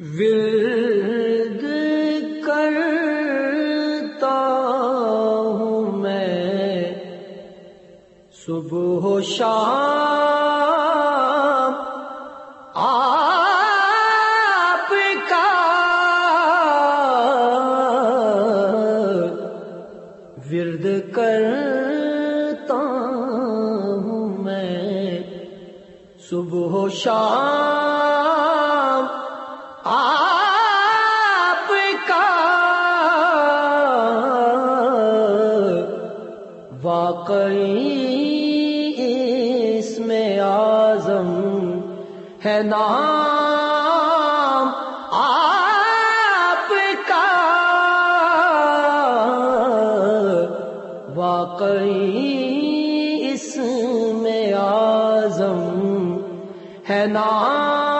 ورد کرتا ہوں میں۔ صبح و شام آپ کا ورد کرتا ہوں میں۔ صبح و شام آپ کا واقعی اس میں آزم ہے نام آپ کا واقعی اس میں آزم ہے نام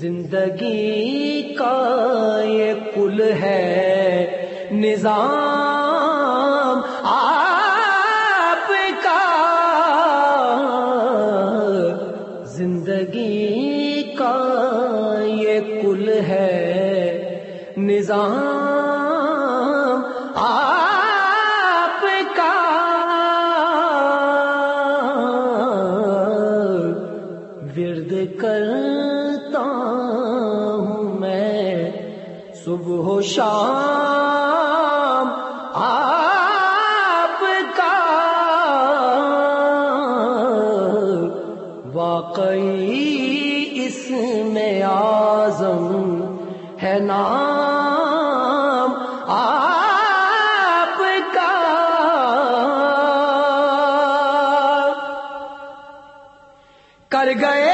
زندگی کا یہ کل ہے نظام صبح و شام آپ کا واقعی اس میں آزم ہے نام آپ کا کر گئے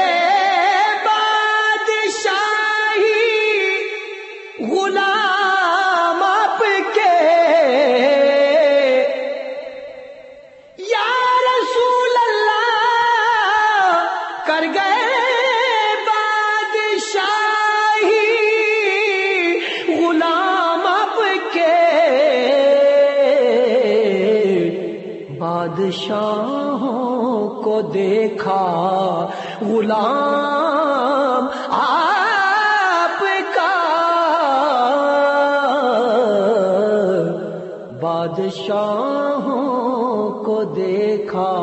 بادشاہوں کو دیکھا غلام آپ کا۔ بادشاہوں کو دیکھا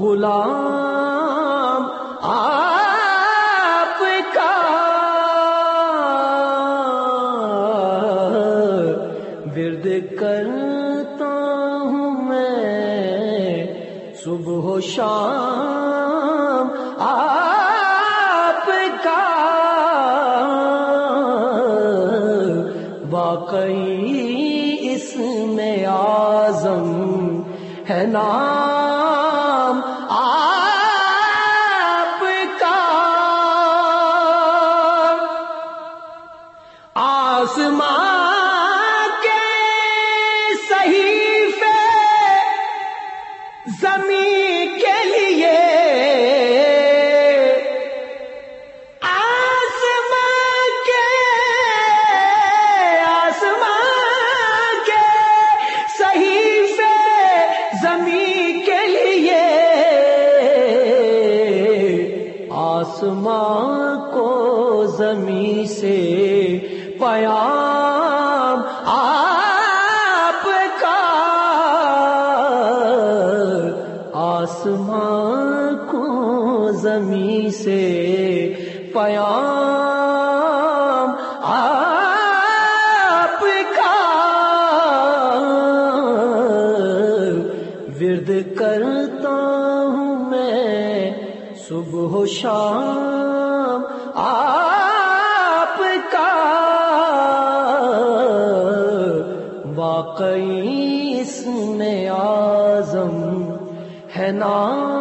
غلام آپ کا۔ ورد کرتا صبح و شام آپ کا واقعی اس میں آزم ہے نام آپ کا آسمان زمین سے پیام آپ کا آسمان کو زمین سے پیام آپ کا ورد کرتا ہوں میں صبح و شام آپ واقعی اس میں آزم ہے نام